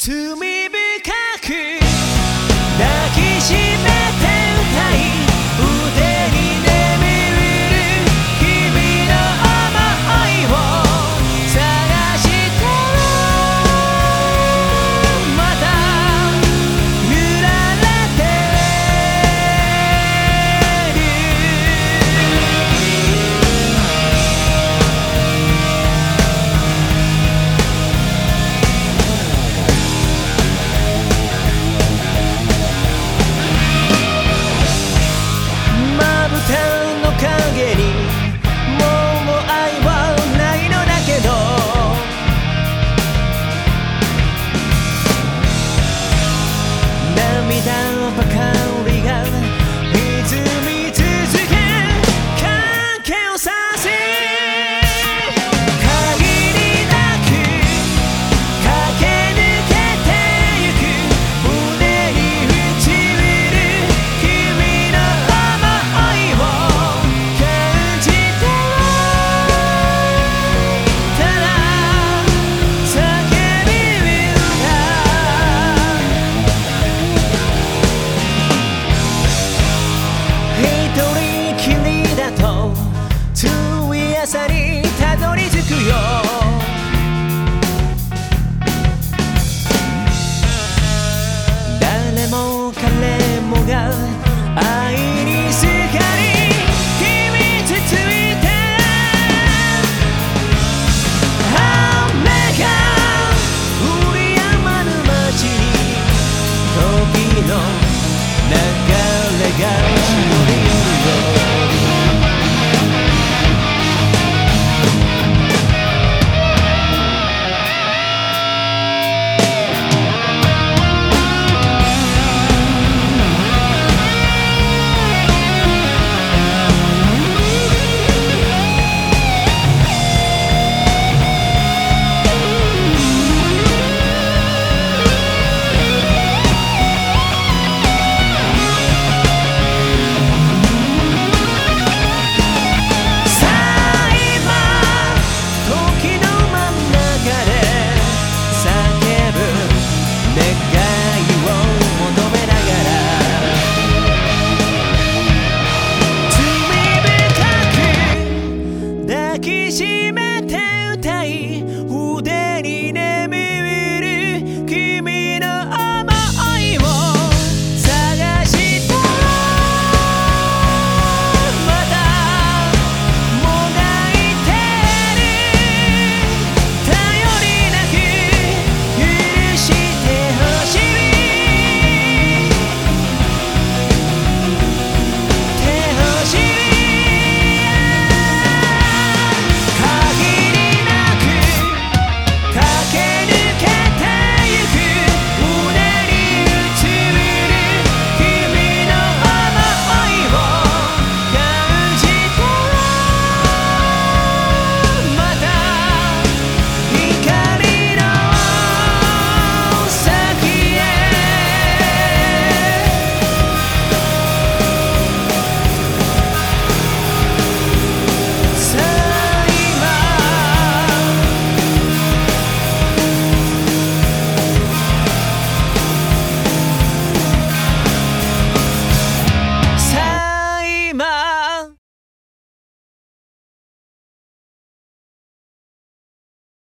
To me 人きりだとつい朝にたどり着くよ。